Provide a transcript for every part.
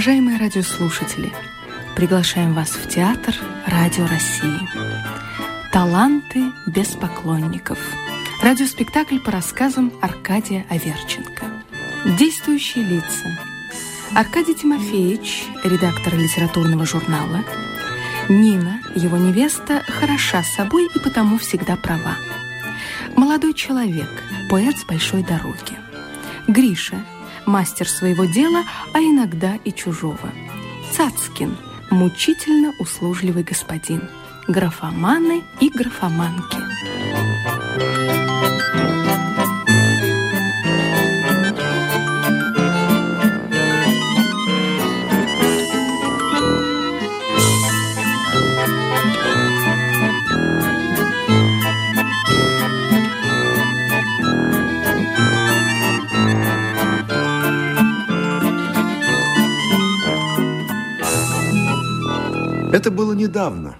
Уважаемые радиослушатели, приглашаем вас в театр «Радио России». «Таланты без поклонников». Радиоспектакль по рассказам Аркадия Аверченко. Действующие лица. Аркадий Тимофеевич, редактор литературного журнала. Нина, его невеста, хороша собой и потому всегда права. Молодой человек, поэт с большой дороги. Гриша, мастер своего дела, а иногда и чужого. Цацкин, мучительно услужливый господин. Графоманы и графоманки. Это было недавно.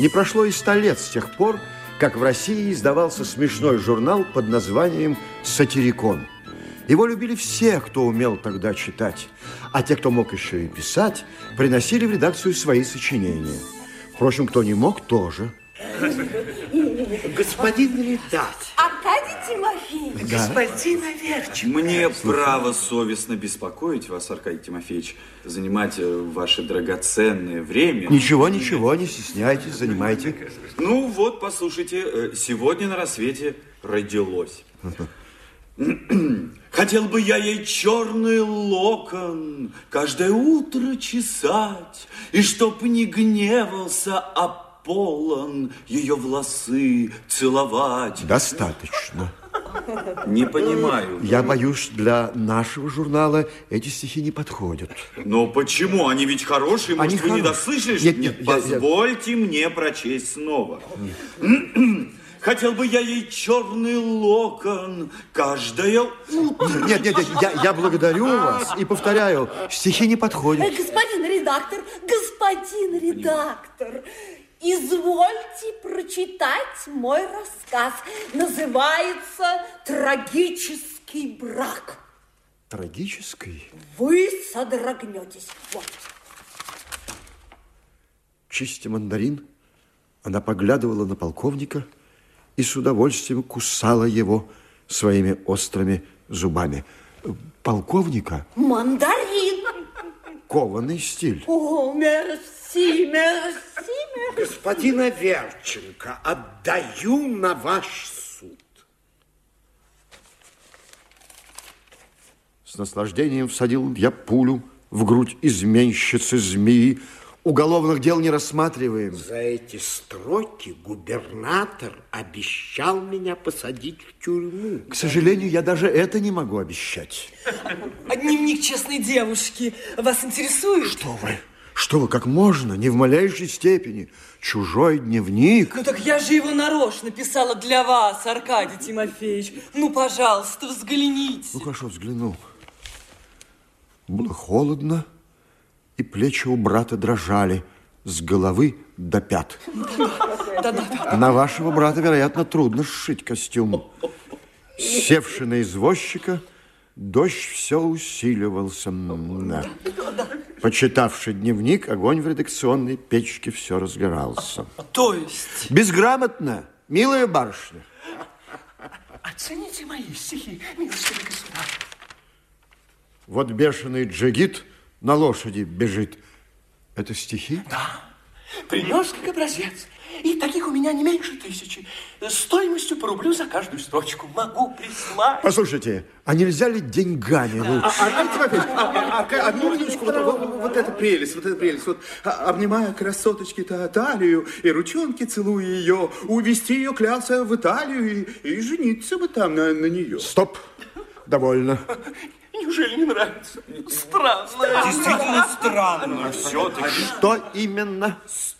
Не прошло и ста лет с тех пор, как в России издавался смешной журнал под названием «Сатирикон». Его любили все, кто умел тогда читать, а те, кто мог еще и писать, приносили в редакцию свои сочинения. Впрочем, кто не мог, тоже. Господин редактор. Аркадий Тимофеевич. Да. Господин Аверченко. Мне право совестно беспокоить вас, Аркадий Тимофеевич, занимать э, ваше драгоценное время. Ничего, ничего, не стесняйтесь, занимайте. Ну вот, послушайте, э, сегодня на рассвете родилось. Хотел бы я ей черный локон каждое утро чесать, И чтоб не гневался, а полон ее волосы целовать. Достаточно. Не понимаю. Я боюсь, для нашего журнала эти стихи не подходят. Но почему? Они ведь хорошие, может, Они вы не хорошие. дослышали? Нет, нет, я- я- позвольте мне прочесть снова. Хотел бы я ей черный локон каждое утро. Нет, нет, нет, я, я благодарю вас и повторяю, стихи не Э, подходят. Господин редактор, господин редактор, извольте прочитать мой рассказ. Называется «Трагический брак». Трагический. Вы содрогнетесь. Вот. Чистя мандарин, она поглядывала на полковника и с удовольствием кусала его своими острыми зубами. Полковника Мандарин. кованый стиль. О, мерси, мерси, мерси. Господин Аверченко, отдаю на ваш суд. С наслаждением всадил я пулю в грудь изменщицы змеи. Уголовных дел не рассматриваем. За эти строки губернатор обещал меня посадить в тюрьму. К сожалению, я даже это не могу обещать. А дневник честной девушки вас интересует? Что вы? Что вы, как можно? Не в малейшей степени. Чужой дневник. Ну так я же его нарочно писала для вас, Аркадий Тимофеевич. Ну, пожалуйста, взгляните. Ну, хорошо, взглянул. Было холодно, и плечи у брата дрожали с головы до пят. На вашего брата, вероятно, трудно сшить костюм. Севший на извозчика, дождь все усиливался. Да. Почитавший дневник, огонь в редакционной печке все разгорался. То есть... Безграмотно, милая барышня. Оцените мои стихи, милостивый государь. Вот бешеный джигит на лошади бежит. Это стихи? Принес как образец. И таких у меня не меньше тысячи. Стоимостью по рублю за каждую строчку. Могу прислать. Послушайте, а нельзя ли деньгами лучше? Аркадий Тимофеевич, а, а, Арка- одну минуточку, вот, вот, вот эта прелесть, вот эта прелесть. Вот, а, обнимая красоточки-то талию и ручонки целуя ее, увести ее клялся в Италию и, и жениться бы там на, на нее. Стоп, довольно. Неужели не нравится? Странно. Действительно странно. Все-таки Что именно?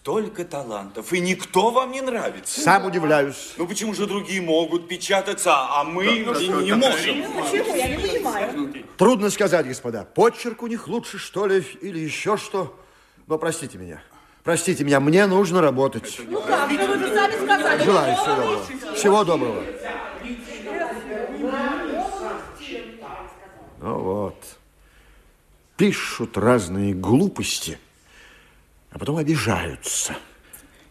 Столько талантов, и никто вам не нравится. Сам удивляюсь. Ну почему же другие могут печататься, а мы не, не можем? Трудно сказать, господа. Почерк у них лучше, что ли, или еще что. Но простите меня. Простите меня, мне нужно работать. Ну как, ну вы же сами сказали. Желаю всего доброго. Всего доброго. Ну вот. пишут разные глупости, а потом обижаются.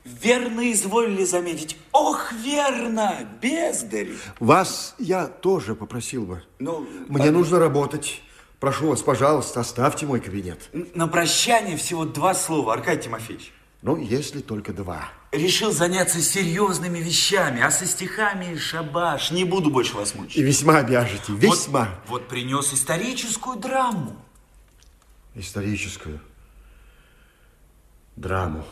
Верно изволили заметить. Ох, верно, бездарь. Вас я тоже попросил бы. Ну, Мне нужно работать. Прошу вас, пожалуйста, оставьте мой кабинет. на прощание всего два слова, Аркадий Тимофеевич. Ну, если только два. Решил заняться серьезными вещами, а со стихами шабаш. Не буду больше вас И мучить. весьма обяжете, весьма. Вот, вот принес историческую драму. Историческую драму.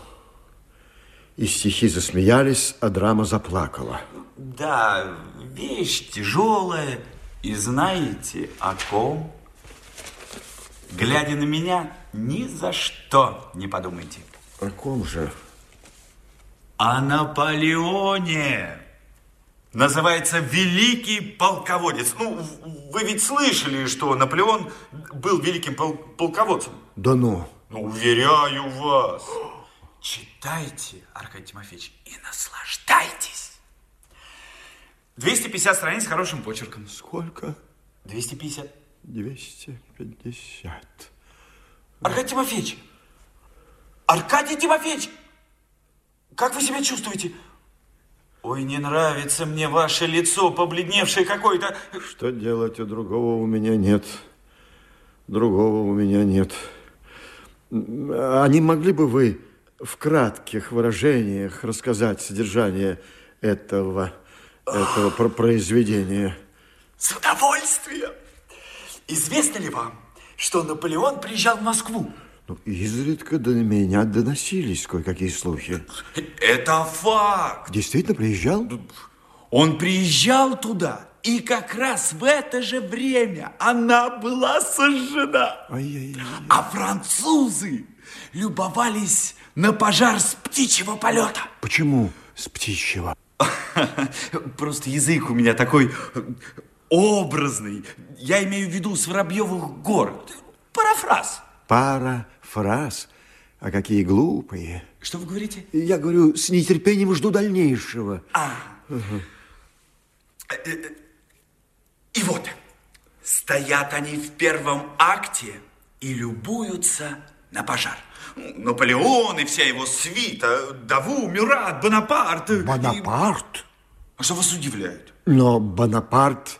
И стихи засмеялись, а драма заплакала. Да, вещь тяжелая. И знаете о ком? Глядя на меня, ни за что не подумайте. О ком же? О Наполеоне. Называется «Великий полководец». Ну, вы ведь слышали, что Наполеон был великим пол- полководцем. Да ну. Ну, уверяю вас. Читайте, Аркадий Тимофеевич, и наслаждайтесь. 250 страниц с хорошим почерком. Сколько? 250. 250. Аркадий Тимофеевич! Аркадий Тимофеевич! Как вы себя чувствуете? Ой, не нравится мне ваше лицо, побледневшее какое-то. Что делать, у другого у меня нет. Другого у меня нет. А не могли бы вы в кратких выражениях рассказать содержание этого, этого про- произведения? С удовольствием! Известно ли вам, что Наполеон приезжал в Москву? Ну, изредка до меня доносились кое-какие слухи. Это факт. Действительно приезжал? Он приезжал туда, и как раз в это же время она была сожжена. А французы любовались на пожар с птичьего полета. Почему с птичьего? Просто язык у меня такой образный. Я имею в виду с Воробьевых гор. Парафраз. Пара фраз. А какие глупые. Что вы говорите? Я говорю, с нетерпением жду дальнейшего. А. И вот, стоят они в первом акте и любуются на пожар. Наполеон и вся его свита, Даву, Мюрат, Бонапарт. и- Бонапарт? А что вас удивляет? Но Бонапарт,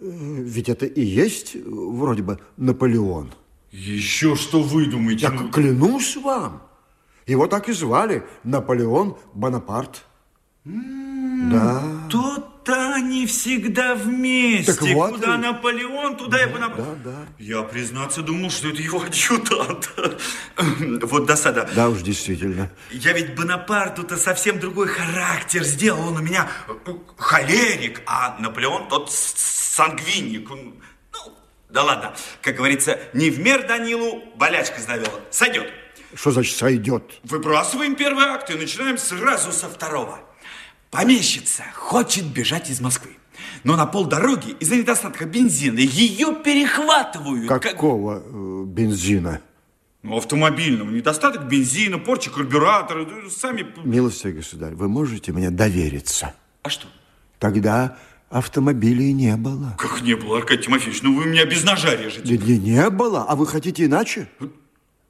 э, ведь это и есть э, вроде бы Наполеон. Еще что вы думаете? Я клянусь вам, его так и звали, Наполеон Бонапарт. Да. То-то они всегда вместе. Так вот Куда и- Наполеон, туда и Бонапарт. да, да. Я, признаться, думал, что это его адъютант. Вот досада. Да уж, действительно. Я ведь Бонапарту-то совсем другой характер сделал. Он у меня э, холерик, а Наполеон тот сангвиник. Ну, да ладно. Как говорится, не в мер Данилу болячка сдавила. Сойдет. Что значит сойдет? Выбрасываем первый акт и начинаем сразу со второго. Помещица хочет бежать из Москвы. Но на полдороги из-за недостатка бензина ее перехватывают. как- Какого э, бензина? Ну, автомобильного. Недостаток бензина, порча карбюратора. Сами... Милостивый государь, вы можете мне довериться? А что? Тогда автомобилей не было. Как не было, Аркадий Тимофеевич? Ну, вы меня без ножа режете. Не, не, не было, а вы хотите иначе?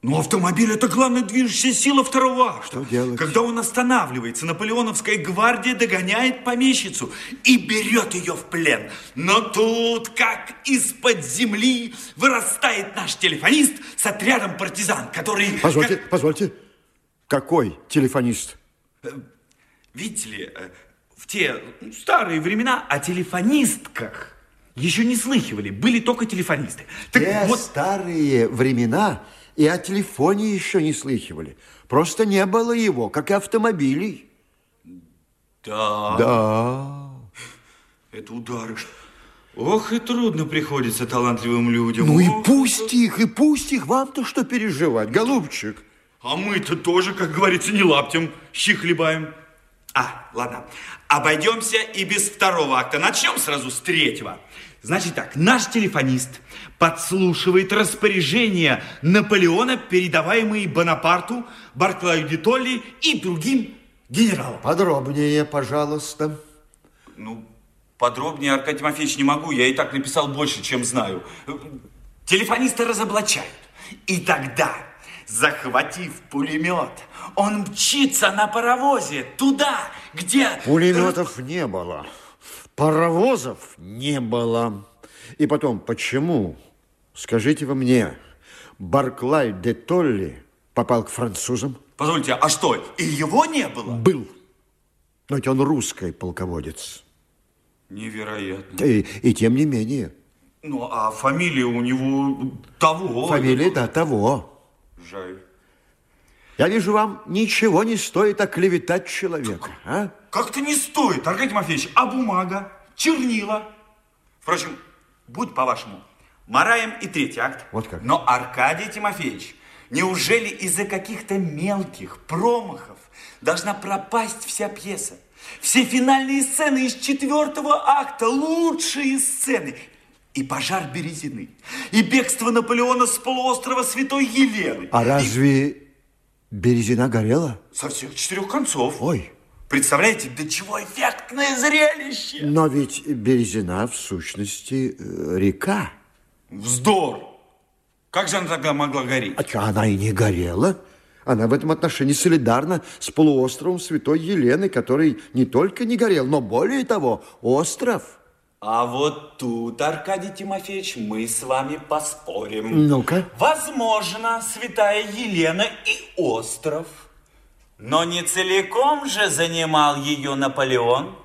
Ну, автомобиль – это главная движущая сила второго акта. Что делать? Когда он останавливается, наполеоновская гвардия догоняет помещицу и берет ее в плен. Но тут, как из-под земли, вырастает наш телефонист с отрядом партизан, который... Позвольте, как- позвольте. Какой телефонист? Видите ли, э, в те ну, старые времена о телефонистках еще не слыхивали, были только телефонисты. Так Те вот, старые времена и о телефоне еще не слыхивали. Просто не было его, как и автомобилей. да, Да. это удары. Ох, и трудно приходится талантливым людям. Ну и Ох. пусть их, и пусть их. Вам-то что переживать, голубчик? А мы-то тоже, как говорится, не лаптем щи хлебаем. А, ладно. Обойдемся и без второго акта. Начнем сразу с третьего. Значит так, наш телефонист подслушивает распоряжения Наполеона, передаваемые Бонапарту, Барклаю де Толли и другим генералам. Подробнее, пожалуйста. Ну, подробнее, Аркадий Тимофеевич, не могу. Я и так написал больше, чем знаю. Телефониста разоблачают. И тогда, захватив пулемет, он мчится на паровозе туда, где... Пулеметов не было, паровозов не было. И потом, почему, скажите вы мне, Барклай де Толли попал к французам? Позвольте, а что, и его не было? Был. Но ведь он русский полководец. Невероятно. И, и тем не менее. Ну, а фамилия у него того. Фамилия, да, того. Жаль. Я вижу, вам ничего не стоит оклеветать человека, а? Как-то не стоит, Аркадий Тимофеевич. А бумага, чернила? Впрочем, будь по-вашему, Мараем и третий акт. Вот как. Но, Аркадий Тимофеевич, неужели из-за каких-то мелких промахов должна пропасть вся пьеса? Все финальные сцены из четвертого акта, лучшие сцены. И пожар Березины, и бегство Наполеона с полуострова Святой Елены. А и- разве Березина горела? Со всех четырех концов. Ой. Представляете, до чего эффектное зрелище. Но ведь Березина в сущности э, река. Вздор. Как же она тогда могла гореть? А она и не горела. Она в этом отношении солидарна с полуостровом Святой Елены, который не только не горел, но более того, остров. А вот тут, Аркадий Тимофеевич, мы с вами поспорим. Ну-ка. Возможно, святая Елена и остров. Но не целиком же занимал ее Наполеон.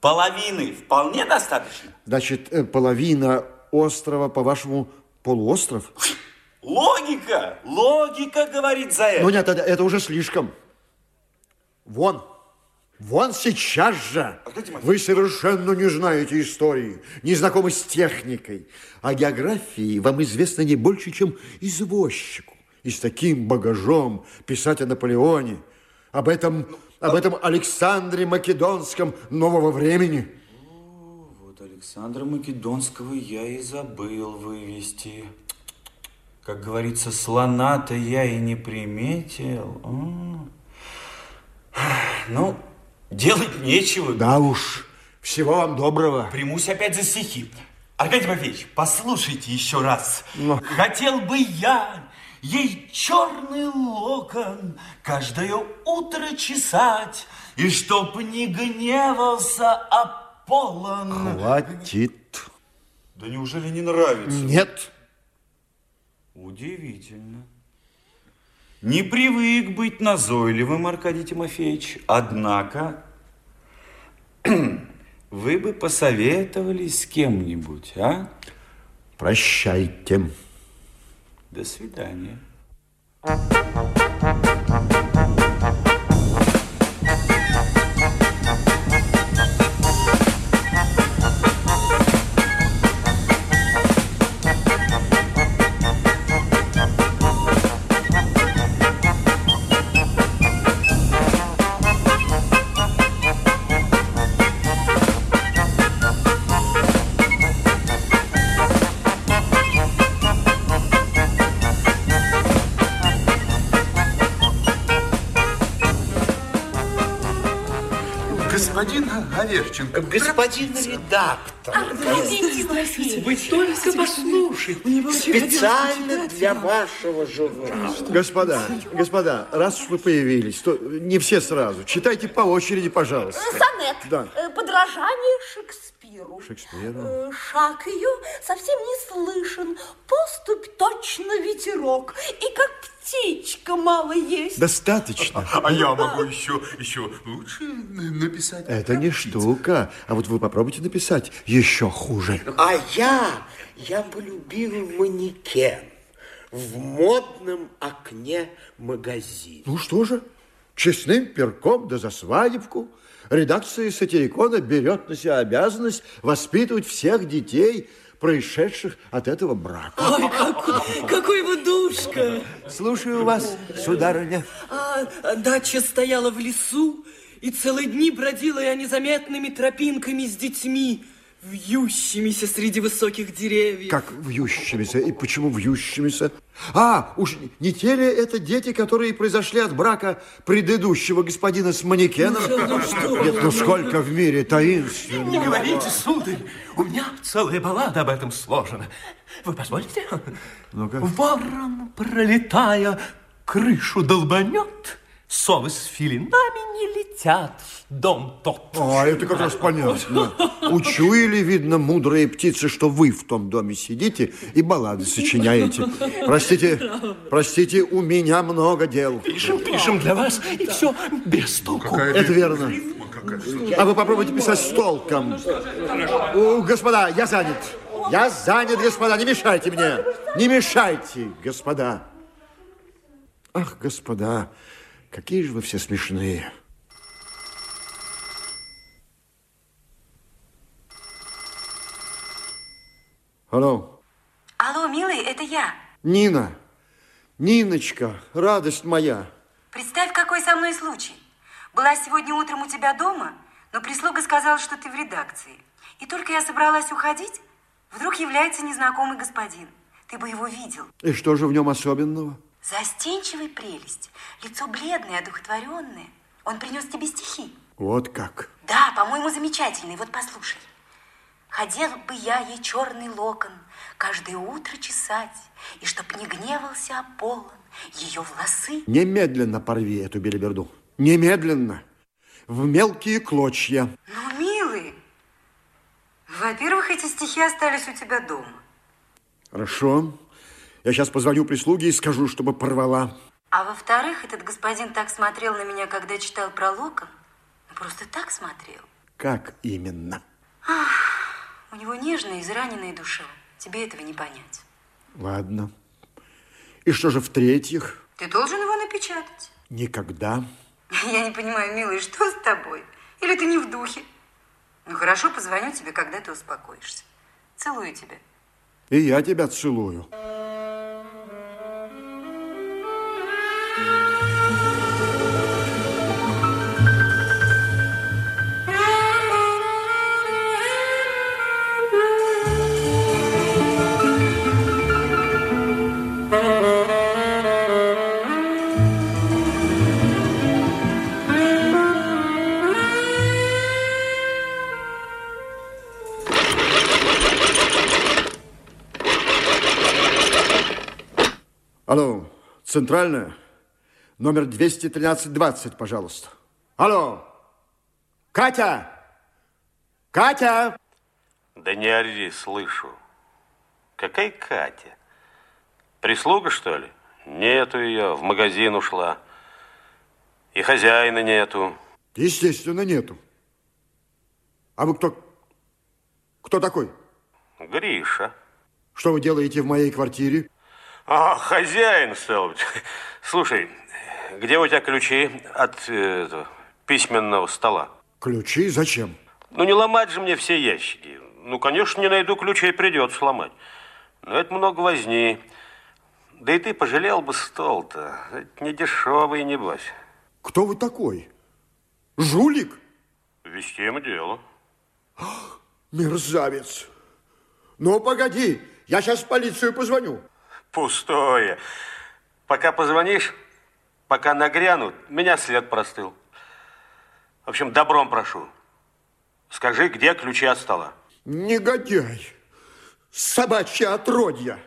Половины вполне достаточно. Значит, э, половина острова, по-вашему, полуостров? Логика, логика говорит за это. Ну нет, это, это уже слишком. Вон, вон сейчас же. Вы совершенно не знаете истории, не знакомы с техникой. А географии вам известно не больше, чем извозчику. И с таким багажом писать о Наполеоне, об этом, об этом Александре Македонском нового времени. Вот Александра Македонского я и забыл вывести. Как говорится, слона-то я и не приметил. М. Ну, делать нечего. Да уж, всего вам доброго. Примусь опять за стихи. Аркадий Тимофеевич, послушайте еще раз. Ну. Хотел бы я ей черный локон каждое утро чесать, и чтоб не гневался Аполлон. Хватит. Да неужели не нравится? Нет. Удивительно. Не привык быть назойливым, Аркадий Тимофеевич. Однако, вы бы посоветовались с кем-нибудь, а? Прощайте. До свидания. Господин Аверченко. Господин редактор, Вы только послушайте. специально для вашего журнала. Господа, господа, раз уж вы появились, то не все сразу. Читайте по очереди, пожалуйста. Сонет. Да. Э, Подражание Шекспиру. Шекспиру. Э, Шаг ее совсем не слышен. Поступь точно ветерок. И как птичка мало есть. Достаточно. А я могу еще, еще лучше написать. Это не штука. А вот вы попробуйте написать еще хуже. А я, я полюбил манекен в модном окне магазина. Ну что же, честным перком да за свадебку редакция сатирикона берет на себя обязанность воспитывать всех детей, происшедших от этого брака. Ой, какой, какой вы душка. Слушаю вас, сударыня. А, а, дача стояла в лесу, и целые дни бродила я незаметными тропинками с детьми. Вьющимися среди высоких деревьев. Как вьющимися? И почему вьющимися? А, уж не те ли это дети, которые произошли от брака предыдущего господина с манекеном? Ну, что Нет, ну сколько в мире таинственного. Не говорите, сударь, у меня целая баллада об этом сложена. Вы позволите? Ну-ка. Ворон, пролетая, крышу долбанет, совы с филинами не летят в дом тот. А, это как раз понятно. Учуяли, видно, мудрые птицы, что вы в том доме сидите и баллады сочиняете. Простите, простите, у меня много дел. Пишем, пишем для вас, и все без толку. Это верно. А вы попробуйте писать с толком. Господа, я занят. Я занят, господа, не мешайте мне. Не мешайте, господа. Ах, господа, какие же вы все смешные. Алло, Алло, милый, это я. Нина, Ниночка, радость моя. Представь, какой со мной случай. Была сегодня утром у тебя дома, но прислуга сказала, что ты в редакции. И только я собралась уходить, вдруг является незнакомый господин. Ты бы его видел. И что же в нем особенного? Застенчивая прелесть, лицо бледное, одухотворенное. Он принес тебе стихи. Вот как. Да, по-моему, замечательный. Вот послушай. Хотел бы я ей черный локон каждое утро чесать, и чтоб не гневался Аполлон, ее волосы Немедленно порви эту белиберду. Немедленно. В мелкие клочья. Ну, милый, во-первых, эти стихи остались у тебя дома. Хорошо. Я сейчас позвоню прислуге и скажу, чтобы порвала. А во-вторых, этот господин так смотрел на меня, когда читал про. Ну, просто так смотрел. Как именно? У него нежная, израненная душа. Тебе этого не понять. Ладно. И что же в-третьих? Ты должен его напечатать. Никогда. Я не понимаю, милый, что с тобой? Или ты не в духе? Ну, хорошо, позвоню тебе, когда ты успокоишься. Целую тебя. И я тебя целую. Алло, центральная, номер 213-20, пожалуйста. Алло, Катя! Катя! Да не ори, слышу. Какая Катя? Прислуга, что ли? Нету ее, в магазин ушла. И хозяина нету. Естественно, нету. А вы кто? Кто такой? Гриша. Что вы делаете в моей квартире? А, хозяин, стал быть. Слушай, где у тебя ключи от э, этого, письменного стола? Ключи? Зачем? Ну, не ломать же мне все ящики. Ну, конечно, не найду ключей, придется сломать. Но это много возни. Да и ты пожалел бы стол-то. Это не дешевый, небось. Кто вы такой? Жулик? Вести ему дело. Мерзавец. Ну, погоди, я сейчас в полицию позвоню. Пустое. Пока позвонишь, пока нагрянут, меня след простыл. В общем, добром прошу. Скажи, где ключи от стола? Негодяй, собачье отродье,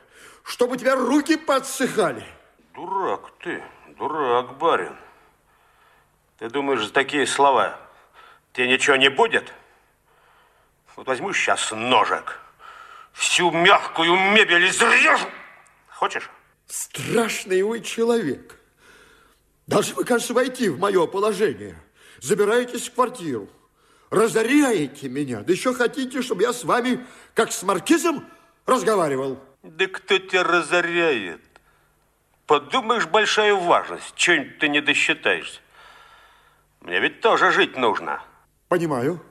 чтобы у тебя руки подсыхали. Дурак ты, дурак, барин. Ты думаешь, за такие слова тебе ничего не будет? Вот возьму сейчас ножик, всю мягкую мебель изрежу. Хочешь? Страшный вы человек. Должны вы, кажется, войти в мое положение. Забираетесь в квартиру, разоряете меня, да еще хотите, чтобы я с вами, как с маркизом, разговаривал. Да кто тебя разоряет? Подумаешь, большая важность. Чего-нибудь ты не досчитаешься. Мне ведь тоже жить нужно. Понимаю.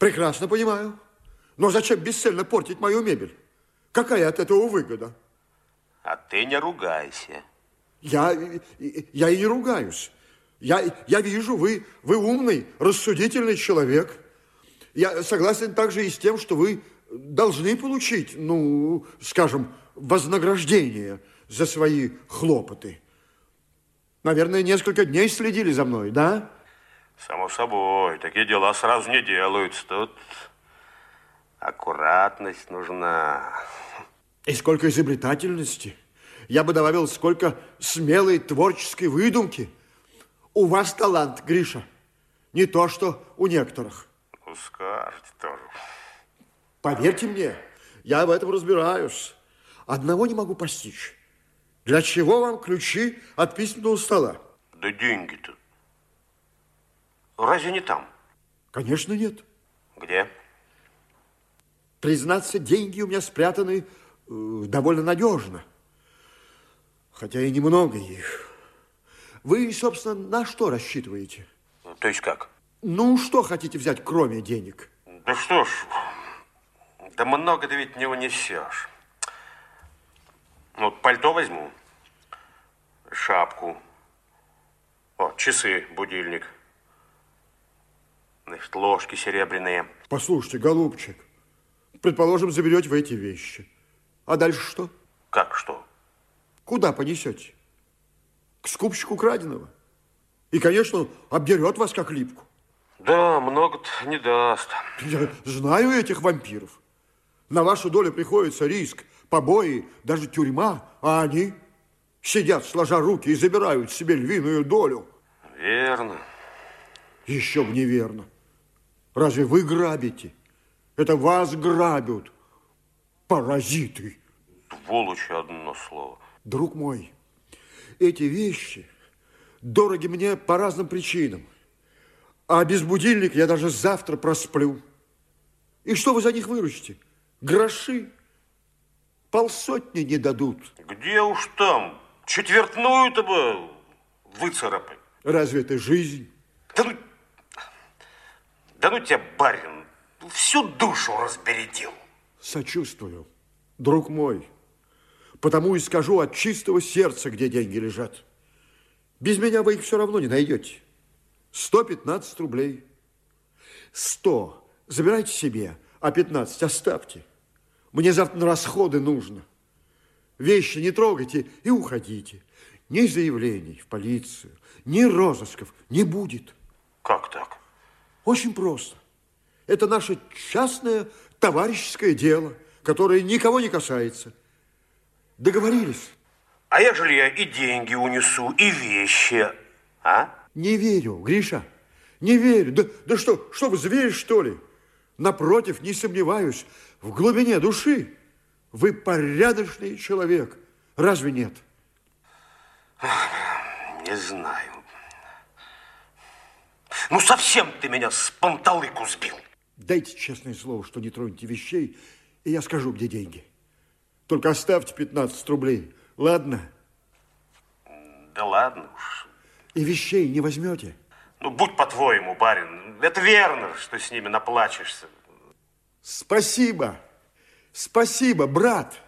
Прекрасно понимаю. Но зачем бесцельно портить мою мебель? Какая от этого выгода? А ты не ругайся. Я, я и не ругаюсь. Я, я вижу, вы, вы умный, рассудительный человек. Я согласен также и с тем, что вы должны получить, ну, скажем, вознаграждение за свои хлопоты. Наверное, несколько дней следили за мной, да? Само собой, такие дела сразу не делаются. Тут аккуратность нужна. И сколько изобретательности. Я бы добавил, сколько смелой творческой выдумки. У вас талант, Гриша. Не то, что у некоторых. Ну, скажете тоже. Поверьте мне, я в этом разбираюсь. Одного не могу постичь. Для чего вам ключи от письменного стола? Да деньги-то. Разве не там? Конечно, нет. Где? Признаться, деньги у меня спрятаны э, довольно надежно. Хотя и немного их. Вы, собственно, на что рассчитываете? То есть как? Ну, что хотите взять, кроме денег? Да что ж, да много ты ведь не унесешь. Ну, вот пальто возьму, шапку, о, часы, будильник, значит, ложки серебряные. Послушайте, голубчик, предположим, заберете вы эти вещи. А дальше что? Как что? Куда понесете? К скупщику краденого. И, конечно, обдерет вас как липку. Да, много-то не даст. Я знаю этих вампиров. На вашу долю приходится риск, побои, даже тюрьма, а они сидят, сложа руки, и забирают себе львиную долю. Верно. Еще бы неверно. Разве вы грабите? Это вас грабят. Паразиты. Сволочи одно слово. Друг мой, эти вещи дороги мне по разным причинам. А без будильника я даже завтра просплю. И что вы за них выручите? Гроши? Полсотни не дадут. Где уж там? Четвертную-то бы выцарапай. Разве это жизнь? Да ну, да ну тебя, барин, всю душу разбередил. Сочувствую, друг мой. Потому и скажу от чистого сердца, где деньги лежат. Без меня вы их все равно не найдете. 115 рублей. 100 забирайте себе, а 15 оставьте. Мне завтра на расходы нужно. Вещи не трогайте и уходите. Ни заявлений в полицию, ни розысков не будет. Как так? Очень просто. Это наше частное товарищеское дело, которое никого не касается. Договорились? А ежели я и деньги унесу, и вещи, а? Не верю, Гриша, не верю. Да, да что, что вы, зверь, что ли? Напротив, не сомневаюсь, в глубине души вы порядочный человек. Разве нет? Не знаю. Ну, совсем ты меня с панталыку сбил. Дайте честное слово, что не тронете вещей, и я скажу, где деньги. Только оставьте 15 рублей, ладно? Да ладно уж. И вещей не возьмете? Ну, будь по-твоему, барин. Это верно, что с ними наплачешься. Спасибо. Спасибо, брат.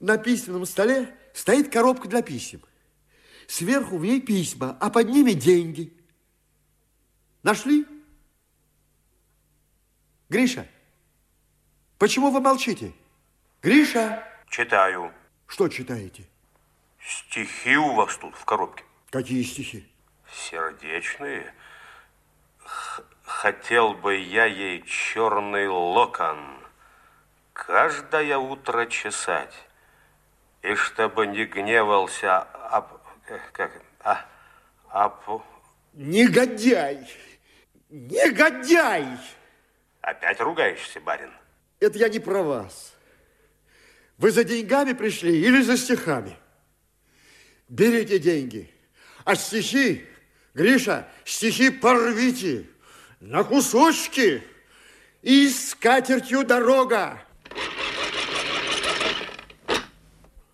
На письменном столе стоит коробка для писем. Сверху в ней письма, а под ними деньги. Нашли? Гриша, почему вы молчите? Гриша! Читаю. Что читаете? Стихи у вас тут в коробке. Какие стихи? Сердечные. Х хотел бы я ей черный локон каждое утро чесать, и чтобы не гневался об... Как? А, об... Негодяй! Негодяй! Опять ругаешься, барин? Это я не про вас. Вы за деньгами пришли или за стихами? Берите деньги. А стихи, Гриша, стихи порвите на кусочки. И с катертью дорога.